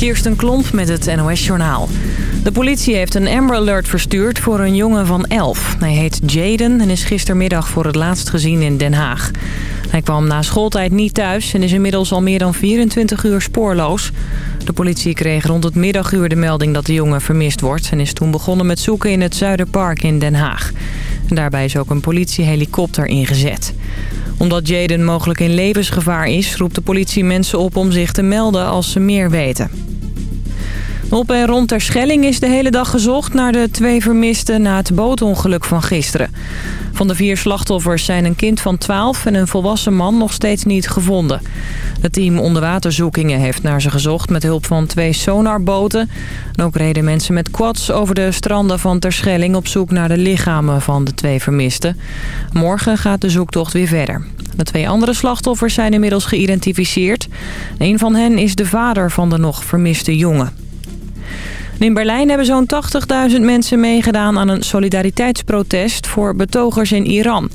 Kirsten Klomp met het NOS-journaal. De politie heeft een Amber Alert verstuurd voor een jongen van 11. Hij heet Jaden en is gistermiddag voor het laatst gezien in Den Haag. Hij kwam na schooltijd niet thuis en is inmiddels al meer dan 24 uur spoorloos. De politie kreeg rond het middaguur de melding dat de jongen vermist wordt... en is toen begonnen met zoeken in het Zuiderpark in Den Haag. Daarbij is ook een politiehelikopter ingezet omdat Jaden mogelijk in levensgevaar is... roept de politie mensen op om zich te melden als ze meer weten. Op en rond Terschelling is de hele dag gezocht naar de twee vermisten na het bootongeluk van gisteren. Van de vier slachtoffers zijn een kind van 12 en een volwassen man nog steeds niet gevonden. Het team onderwaterzoekingen heeft naar ze gezocht met hulp van twee sonarboten. En ook reden mensen met quads over de stranden van Terschelling op zoek naar de lichamen van de twee vermisten. Morgen gaat de zoektocht weer verder. De twee andere slachtoffers zijn inmiddels geïdentificeerd. Een van hen is de vader van de nog vermiste jongen. In Berlijn hebben zo'n 80.000 mensen meegedaan aan een solidariteitsprotest voor betogers in Iran.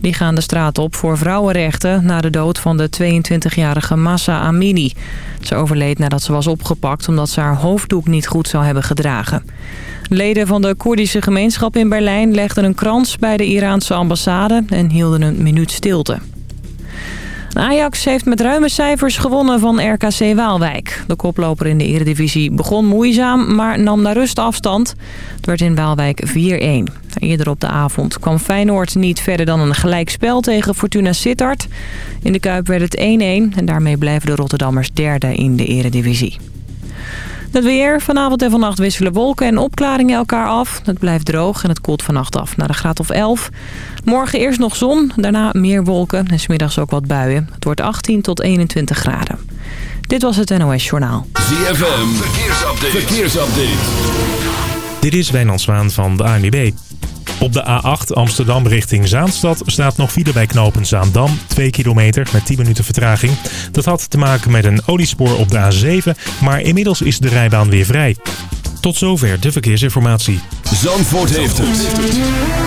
Die gaan de straat op voor vrouwenrechten na de dood van de 22-jarige Massa Amini. Ze overleed nadat ze was opgepakt omdat ze haar hoofddoek niet goed zou hebben gedragen. Leden van de Koerdische gemeenschap in Berlijn legden een krans bij de Iraanse ambassade en hielden een minuut stilte. Ajax heeft met ruime cijfers gewonnen van RKC Waalwijk. De koploper in de eredivisie begon moeizaam, maar nam naar rust afstand. Het werd in Waalwijk 4-1. Eerder op de avond kwam Feyenoord niet verder dan een gelijkspel tegen Fortuna Sittard. In de Kuip werd het 1-1 en daarmee blijven de Rotterdammers derde in de eredivisie. Het weer. Vanavond en vannacht wisselen wolken en opklaringen elkaar af. Het blijft droog en het koelt vannacht af naar een graad of 11. Morgen eerst nog zon, daarna meer wolken en smiddags ook wat buien. Het wordt 18 tot 21 graden. Dit was het NOS Journaal. ZFM. Verkeersupdate. Verkeersupdate. Dit is Wijnand Zwaan van de ANWB. Op de A8 Amsterdam richting Zaanstad staat nog file bij knopen Zaandam. 2 kilometer met 10 minuten vertraging. Dat had te maken met een oliespoor op de A7, maar inmiddels is de rijbaan weer vrij. Tot zover de verkeersinformatie. Zandvoort heeft het.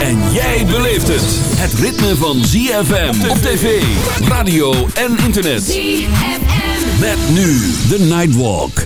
En jij beleeft het. Het ritme van ZFM op tv, radio en internet. ZFM. Met nu de Nightwalk.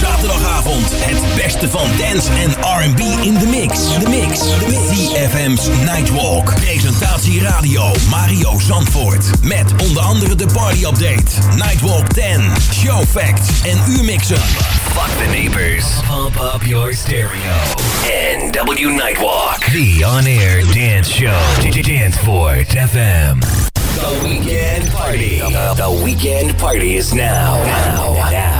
Zaterdagavond het beste van dance en R&B in de mix. De mix. CFM's Nightwalk. Presentatie radio Mario Zandvoort. Met onder andere de party update, Nightwalk 10, show facts en uurmixen. Fuck the neighbors. Pump up your stereo. NW Nightwalk. The on-air dance show. Danceport FM. The weekend party. The weekend party is now. Now. Now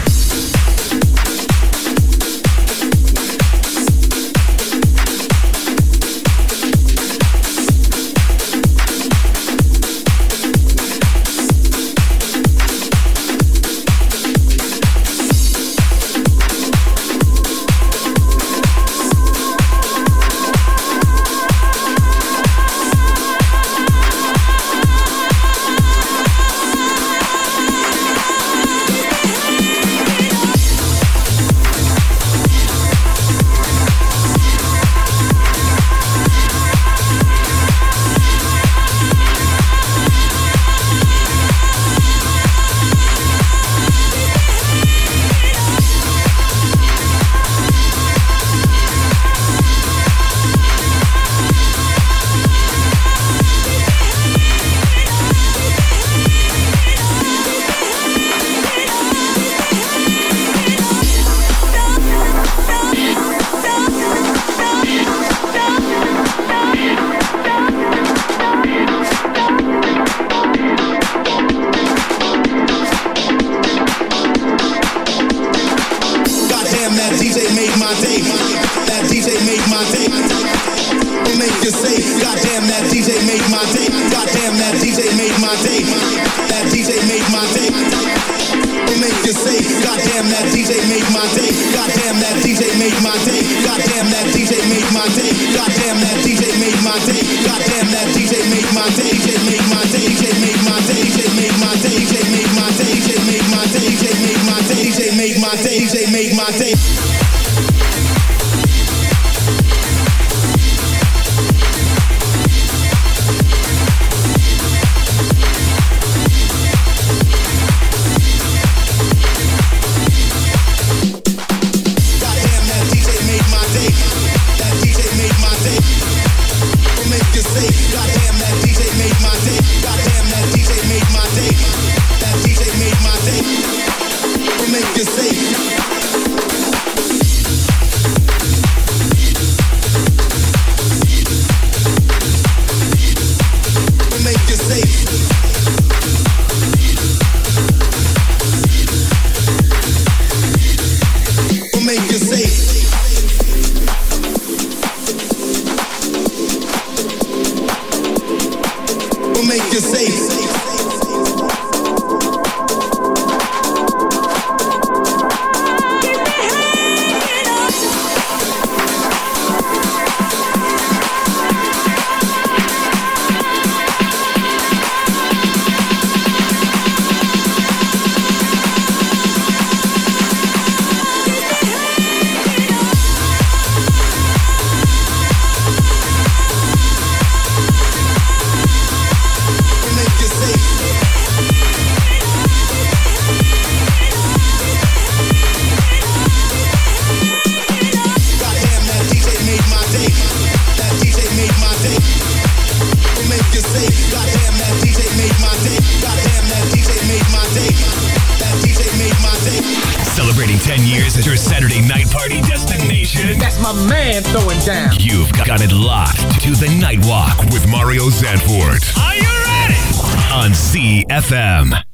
FM.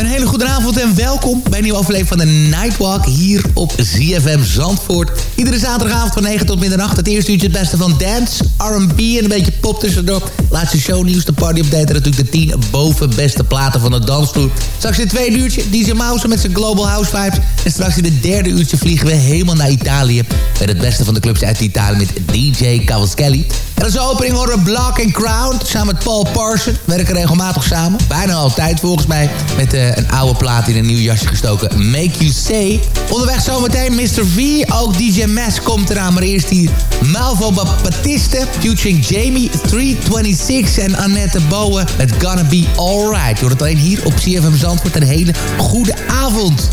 Een hele goede avond en welkom bij een nieuwe aflevering van de Nightwalk hier op ZFM Zandvoort. Iedere zaterdagavond van 9 tot middernacht. Het eerste uurtje het beste van dance, R&B en een beetje pop tussendoor. Laatste shownieuws, de party update en natuurlijk de 10 boven beste platen van de dansvloer. Straks in het tweede uurtje DJ Mouse met zijn Global House Vibes. En straks in het derde uurtje vliegen we helemaal naar Italië. Met het beste van de clubs uit Italië met DJ Cavaschelli. En als opening horen Block and Crown samen met Paul Parson. Werken regelmatig samen. Bijna altijd volgens mij. Met eh, een oude plaat in een nieuw jasje gestoken. Make You Say. Onderweg zometeen Mr. V. Ook DJ Mass komt eraan. Maar eerst hier Malvo Baptiste. Featuring Jamie 326 en Annette Bowen. Met Gonna Be Alright. Je het alleen hier op CFM Zandvoort. Een hele goede avond.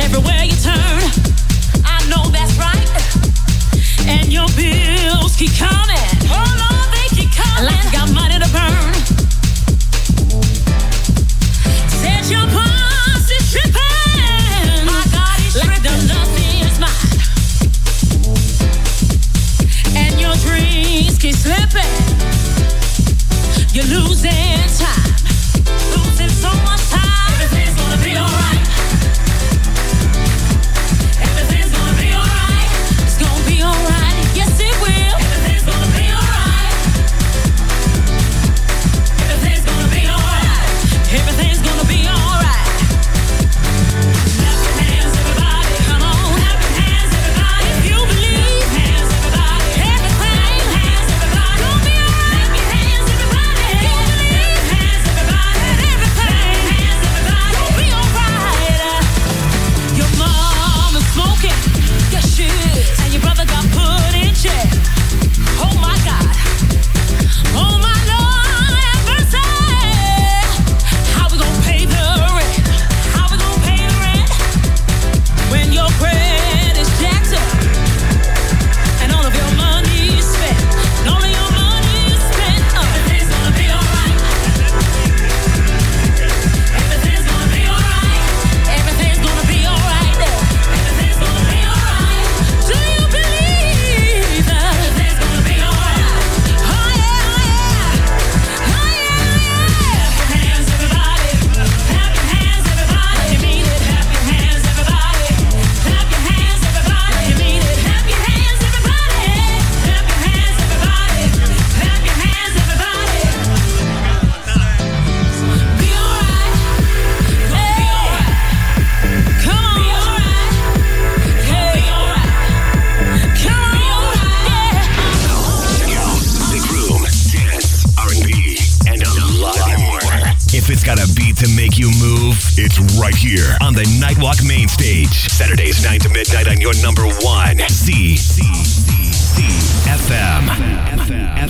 Everywhere you turn. I know that's right. And your bills keep coming.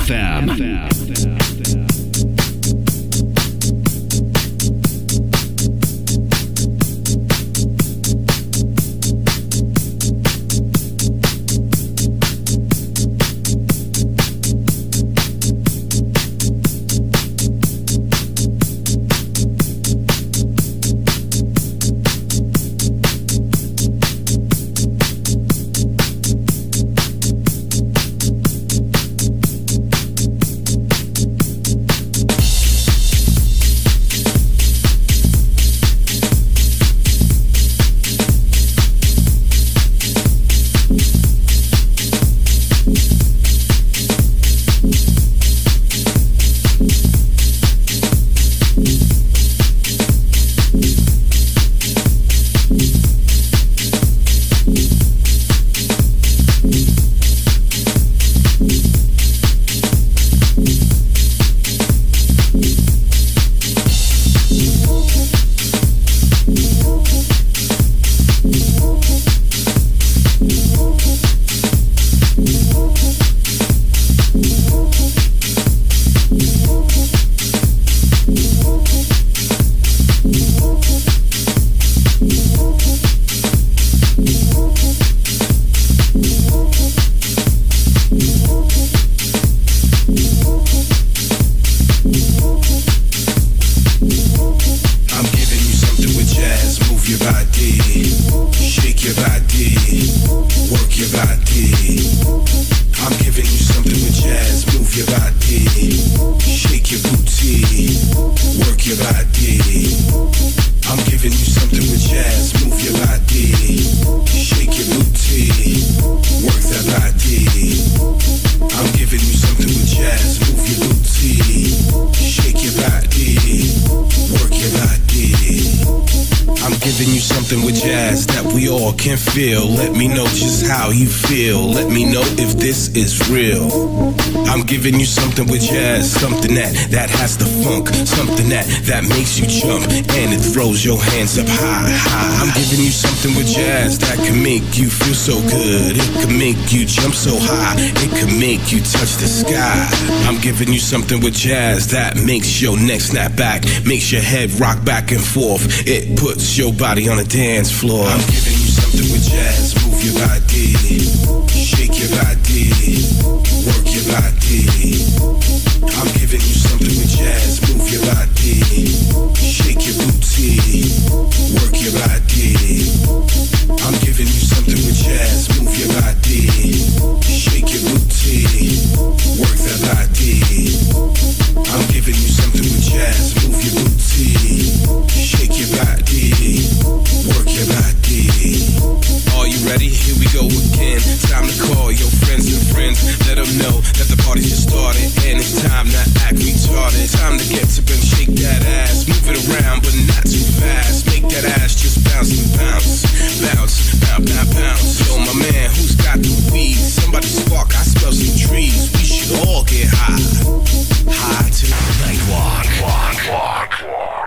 FM. FM. Jazz. Move your body, shake your booty, work that body. I'm giving you something with jazz. Move your booty, shake your body, work your giving you something with jazz that we all can feel. Let me know just how you feel. Let me know if this is real. I'm giving you something with jazz, something that that has the funk, something that that makes you jump and it throws your hands up high, high. I'm giving you something with jazz that can make you feel so good. It can make you jump so high. It can make you touch the sky. I'm giving you something with jazz that makes your neck snap back, makes your head rock back and forth. It puts your body on a dance floor. I'm giving you something with jazz. Move your body, shake your body, work your body. I'm giving you something with jazz. Move your body, shake your booty, work your body. I'm giving you something with jazz. Move your body, shake your booty, work that body. I'm giving you something with jazz. Move your booty, shake your body, ready? Here we go again. Time to call your friends and friends. Let them know that the party just started and it's time to act retarded. Time to get to and shake that ass. Move it around, but not too fast. Make that ass just bounce and bounce. Bounce, bounce, bounce, bounce. Yo, my man, who's got the weed? Somebody spark, I smell some trees. We should all get high. High to Nightwalk. Walk, walk, walk.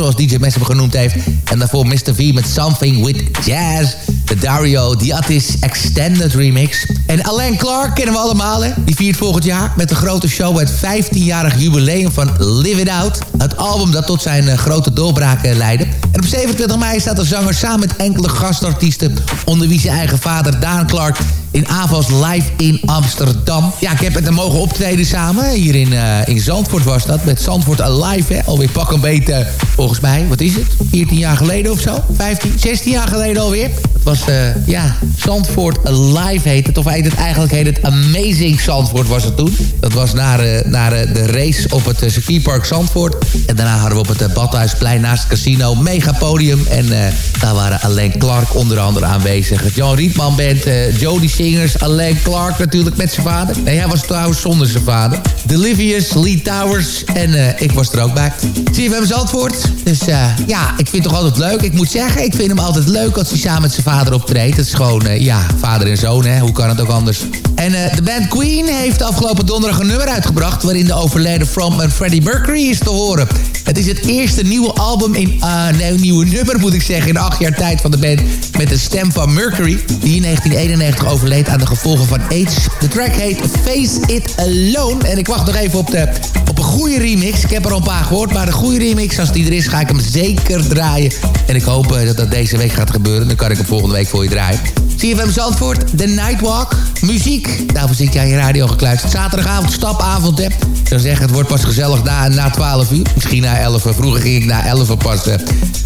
Zoals DJ Mess hem genoemd heeft. En daarvoor Mr. V met Something With Jazz. De Dario Diatis Extended Remix. En Alain Clark kennen we allemaal, hè? Die viert volgend jaar met een grote show het 15-jarig jubileum van Live It Out. Het album dat tot zijn eh, grote doorbraak leidde. En op 27 mei staat de zanger samen met enkele gastartiesten... onder wie zijn eigen vader Daan Clark in Avals live in Amsterdam. Ja, ik heb met hem mogen optreden samen. Hier in, uh, in Zandvoort was dat. Met Zandvoort Alive, hè. Alweer pak een beetje, volgens mij, wat is het? 14 jaar geleden of zo? 15, 16 jaar geleden alweer. Het was, uh, ja, Zandvoort Alive heet het. Of het eigenlijk heet het Amazing Zandvoort was het toen. Dat was naar, uh, naar de race op het circuitpark Zandvoort. En daarna hadden we op het Badhuisplein naast het casino Megapodium. En daar waren alleen Clark onder andere aanwezig. Het Jan Rietman Band, Jody Singers, Alain Clark natuurlijk met zijn vader. Nee, hij was trouwens zonder zijn vader. Delivius, Lee Towers en uh, ik was er ook bij. Zie je hem antwoord. Dus uh, ja, ik vind het toch altijd leuk. Ik moet zeggen, ik vind hem altijd leuk als hij samen met zijn vader optreedt. Het is gewoon, uh, ja, vader en zoon, hè. Hoe kan het ook anders? En de band Queen heeft afgelopen donderdag een nummer uitgebracht... waarin de overleden frontman Freddie Mercury is te horen. Het is het eerste nieuwe album in... nee, nieuwe nummer moet ik zeggen... in acht jaar tijd van de band... met de stem van Mercury... die in 1991 overleed aan de gevolgen van AIDS. De track heet Face It Alone. En ik wacht nog even op, de, op een goede remix. Ik heb er al een paar gehoord, maar de goede remix, als die er is, ga ik hem zeker draaien. En ik hoop dat dat deze week gaat gebeuren. Dan kan ik hem volgende week voor je draaien. CFM Zandvoort, The Nightwalk, muziek. Daarvoor zit je aan je radio gekluisterd. Zaterdagavond, stapavond, hè. Ik zou zeggen, het wordt pas gezellig na, na 12 uur. Misschien na 11 uur. Vroeger ging ik na 11 uur pas. Uh,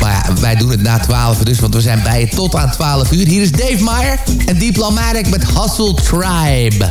maar ja, wij doen het na 12 uur dus, want we zijn bij je tot aan 12 uur. Hier is Dave Meyer en Diplomatic met Hustle Tribe.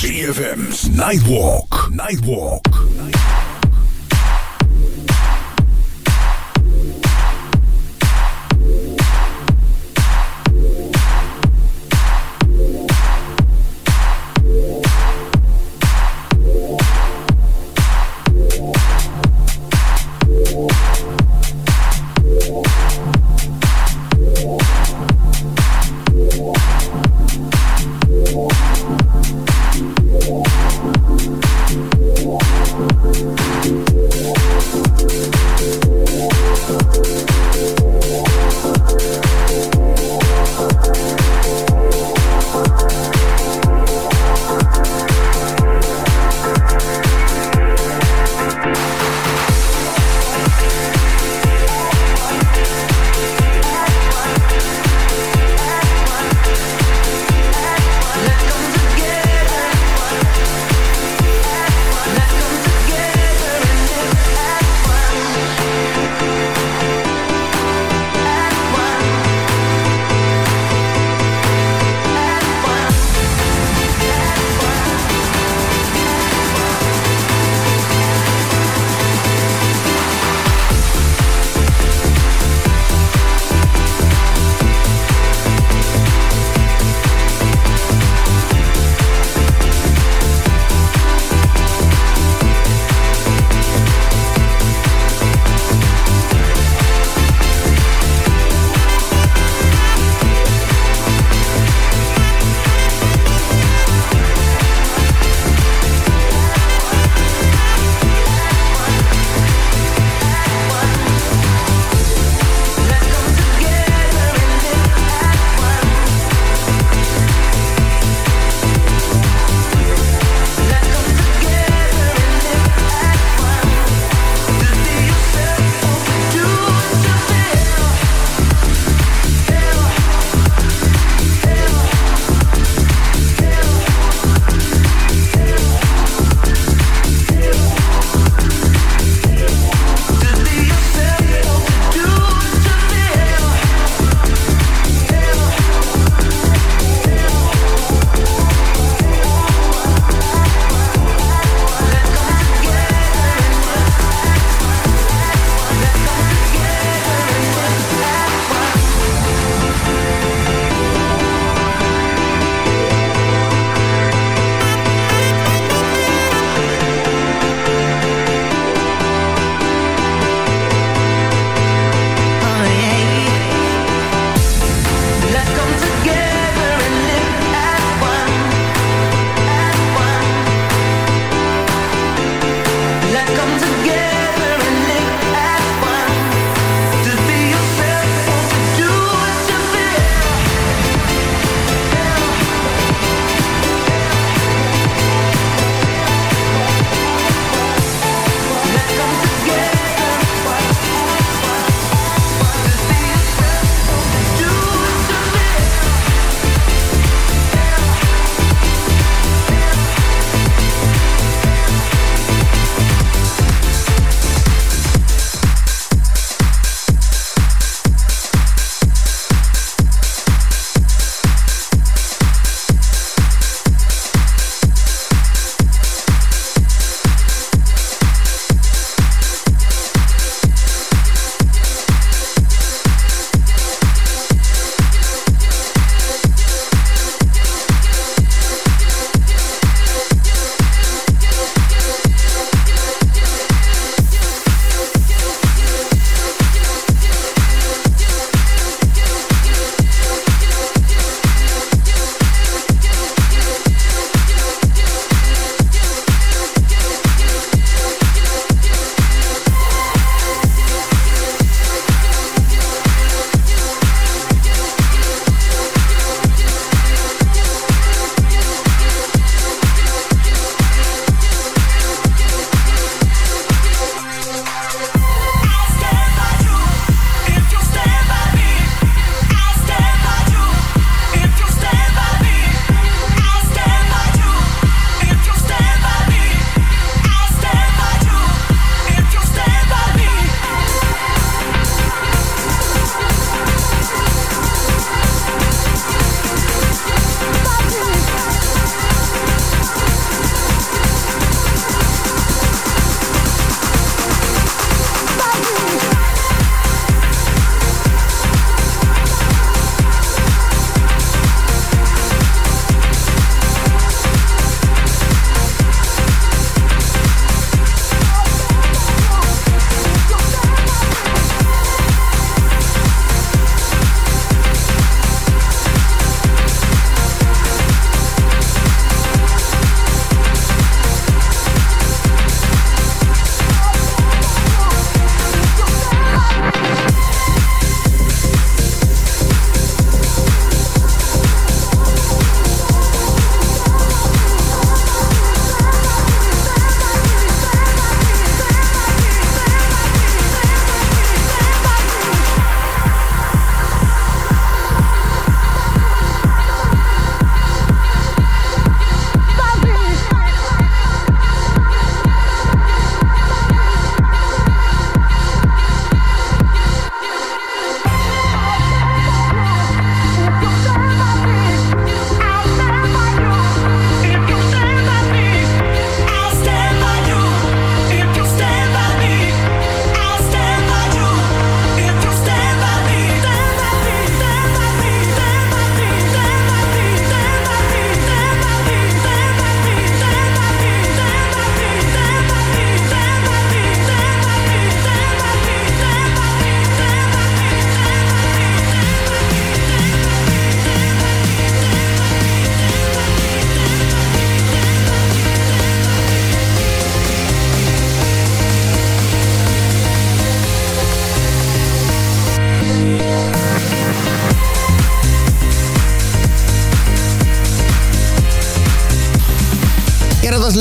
ZFM's Nightwalk. Nightwalk. Thank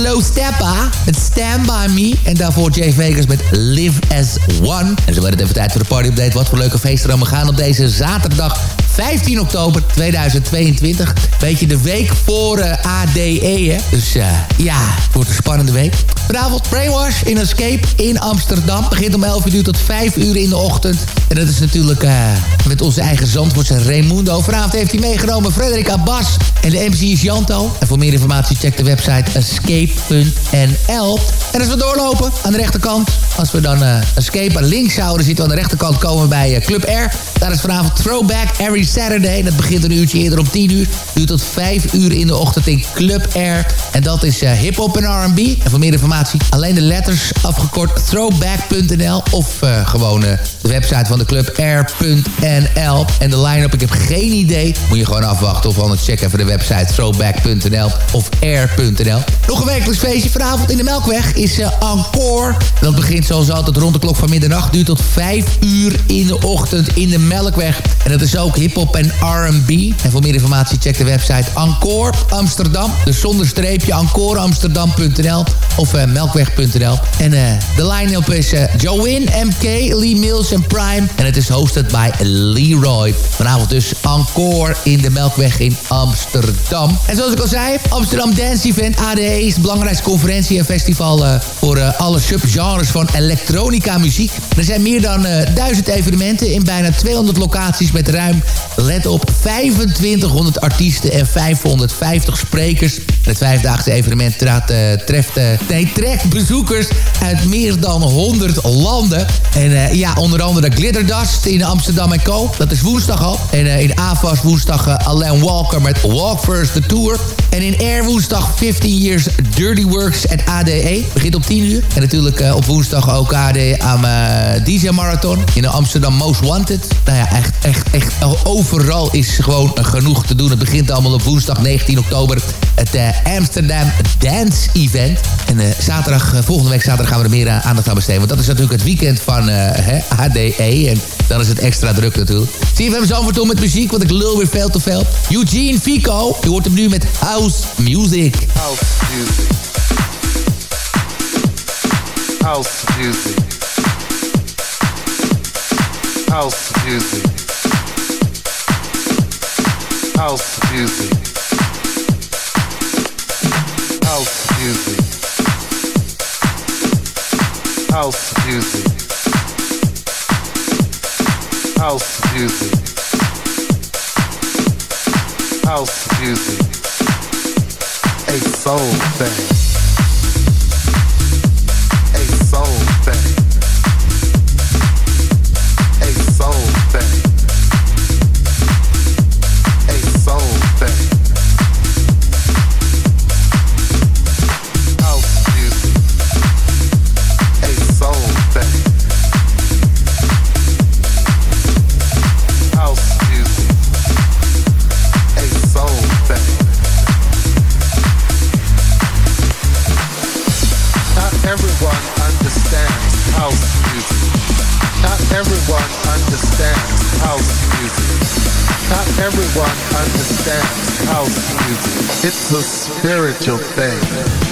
Low Steppa met Stand By Me. En daarvoor Jay Vegas met Live As One. En zo werd het even tijd voor de party update. Wat voor leuke feesten dan we gaan op deze zaterdag 15 oktober 2022. Beetje de week voor uh, ADE, hè. Dus uh, ja, het wordt een spannende week. Vanavond Brainwash in Escape in Amsterdam. Begint om 11 uur tot 5 uur in de ochtend. En dat is natuurlijk uh, met onze eigen Zandvoortse Raimundo. Vanavond heeft hij meegenomen Frederik Abbas. En de MC is Janto. En voor meer informatie check de website escape.nl. En als we doorlopen aan de rechterkant... als we dan Escape aan links zouden zitten... aan de rechterkant komen bij Club R. Daar is vanavond Throwback Every Saturday. Dat begint een uurtje eerder om 10 uur. Duurt tot 5 uur in de ochtend in Club Air. En dat is uh, hip-hop en RB. En voor meer informatie alleen de letters afgekort throwback.nl. Of gewoon de website van de club air.nl. En de line-up, ik heb geen idee. Moet je gewoon afwachten. Of anders check even de website throwback.nl of air.nl. Nog een wekelijks feestje vanavond in de Melkweg is Encore. Dat begint zoals altijd rond de klok van middernacht. Duurt tot 5 uur in de ochtend in de Melkweg. En dat is ook hip-hop en RB. En voor meer informatie check de website Encore Amsterdam. Dus zonder streepje encoreamsterdam.nl of uh, melkweg.nl. En uh, de line-up is uh, Joanne, MK, Lee Mills en Prime. En het is hosted bij Leroy. Vanavond dus Encore in de Melkweg in Amsterdam. En zoals ik al zei, Amsterdam Dance Event ADE is het belangrijkste conferentie en festival voor alle subgenres van elektronica muziek. Er zijn meer dan duizend evenementen in bijna 200 locaties met ruim, let op, 2500 artiesten en 550 sprekers. Het vijfdaagse evenement treft, nee, trekt bezoekers uit meer dan 100 landen. En ja, onder andere Glitterdust in Amsterdam en Co. Dat is woensdag al. En in AFAS woensdag Alain Walker met First the Tour. En in Air woensdag 15 Years Dirty Works at ADE. Begint om 10 uur. En natuurlijk op woensdag ook ADE aan DJ Marathon. In de Amsterdam Most Wanted. Nou ja, echt, echt, echt overal is gewoon genoeg te doen. Het begint allemaal op woensdag 19 oktober. Het uh, Amsterdam Dance Event. En uh, zaterdag, uh, volgende week zaterdag gaan we er meer aandacht aan besteden. Want dat is natuurlijk het weekend van ADE. En dan is het extra druk natuurlijk. Hebben zo over met muziek, want ik lul weer veel te veel. Eugene Fico, je hoort hem nu met House Music. House Music. House Music. House Music. House music. House music. House music. House music. House music. A soul thing. It's a spiritual thing.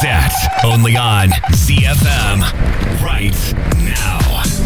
The party's at. Only on ZFM. Right now.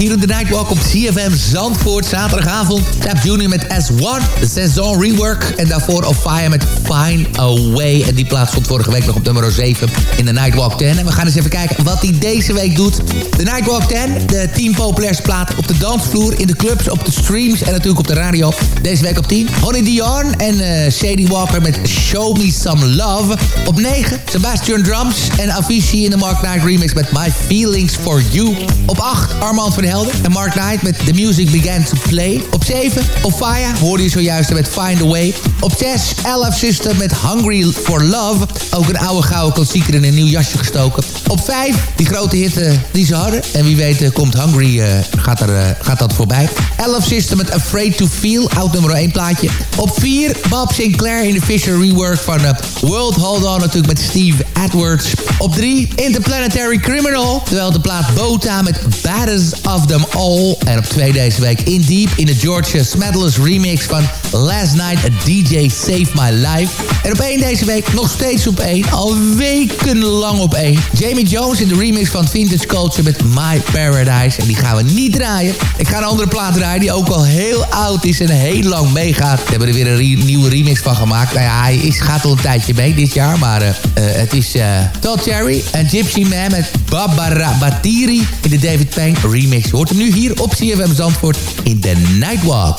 Hier in de Nightwalk op CFM Zandvoort. Zaterdagavond. Sap Junior met S1. De Saison Rework. En daarvoor Ofaya met Find a Way. En die plaats stond vorige week nog op nummer 7 in de Nightwalk 10. En we gaan eens even kijken wat hij deze week doet. De Nightwalk 10. De 10 populairste platen op de dansvloer, in de clubs, op de streams en natuurlijk op de radio. Deze week op 10. Honey Dion en uh, Sadie Walker met Show Me Some Love. Op 9. Sebastian Drums en Avicii in de Mark Knight remix met My Feelings For You. Op 8. Armand van Helden en Mark Knight met The Music Began To Play. Op 7. Ofaya hoorde je zojuist met Find A Way. Op 6. Elf Met Hungry For Love. Ook een oude gouden klassieker in een nieuw jasje gestoken. Op 5. Die grote hitte die ze hadden. En wie weet uh, komt Hungry, uh, gaat, er, uh, gaat dat voorbij. Elf Sister met Afraid To Feel. Oud nummer 1 plaatje. Op 4. Bob Sinclair in de Fisher rework van World Hold On natuurlijk met Steve Edwards. Op 3. Interplanetary Criminal. Terwijl de plaat Bota met Baddest of Them All. En op 2 deze week In Deep in de George Smedless remix van Last Night a DJ Save My Life. En op 1 deze week nog steeds op 1. Al wekenlang op 1. Jamie Jones in de remix van Vintage Culture met My Paradise. En die gaan we niet draaien. Ik ga een andere plaat draaien die ook al heel oud is en heel lang meegaat. We hebben er weer een nieuwe remix van gemaakt. Nou ja, hij is, gaat al een tijdje mee dit jaar. Maar uh, uh, het is uh, Todd Cherry en Gypsy Man met Barbara Batiri in de David Payne remix. Hoort hem nu hier op CFM Zandvoort in The Nightwalk.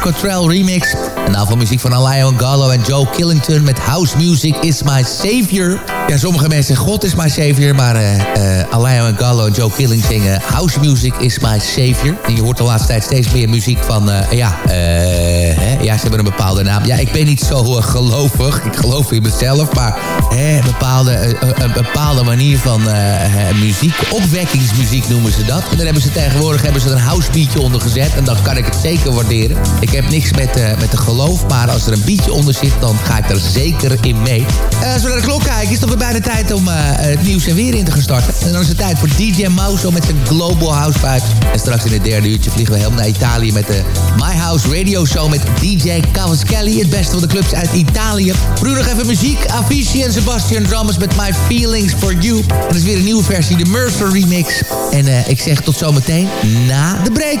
Cottrell remix. En van muziek van Alain Joe Killington met House Music is My Savior. Ja, sommige mensen zeggen God is my savior, maar uh, uh, Gallo en Joe Killing zingen House Music is my savior. En je hoort de laatste tijd steeds meer muziek van, uh, ja, hè, ja, ze hebben een bepaalde naam. Ja, ik ben niet zo gelovig, ik geloof in mezelf, maar een, bepaalde, een bepaalde manier van muziek, opwekkingsmuziek noemen ze dat. En dan hebben ze tegenwoordig hebben ze er een house beatje onder gezet en dan kan ik het zeker waarderen. Ik heb niks met, met de geloof, maar als er een beatje onder zit, dan ga ik er zeker in mee. als we naar de klok kijken, is het bijna tijd om uh, het nieuws en weer in te gaan starten. En dan is het tijd voor DJ Mauso met zijn Global House Vibes. En straks in het derde uurtje vliegen we helemaal naar Italië met de My House Radio Show met DJ Cavaschelli. Het beste van de clubs uit Italië. Voor nog even muziek. Avicii en Sebastian Drummers met My Feelings For You. Dat is weer een nieuwe versie, de Mercer remix. En uh, ik zeg tot zometeen na de break.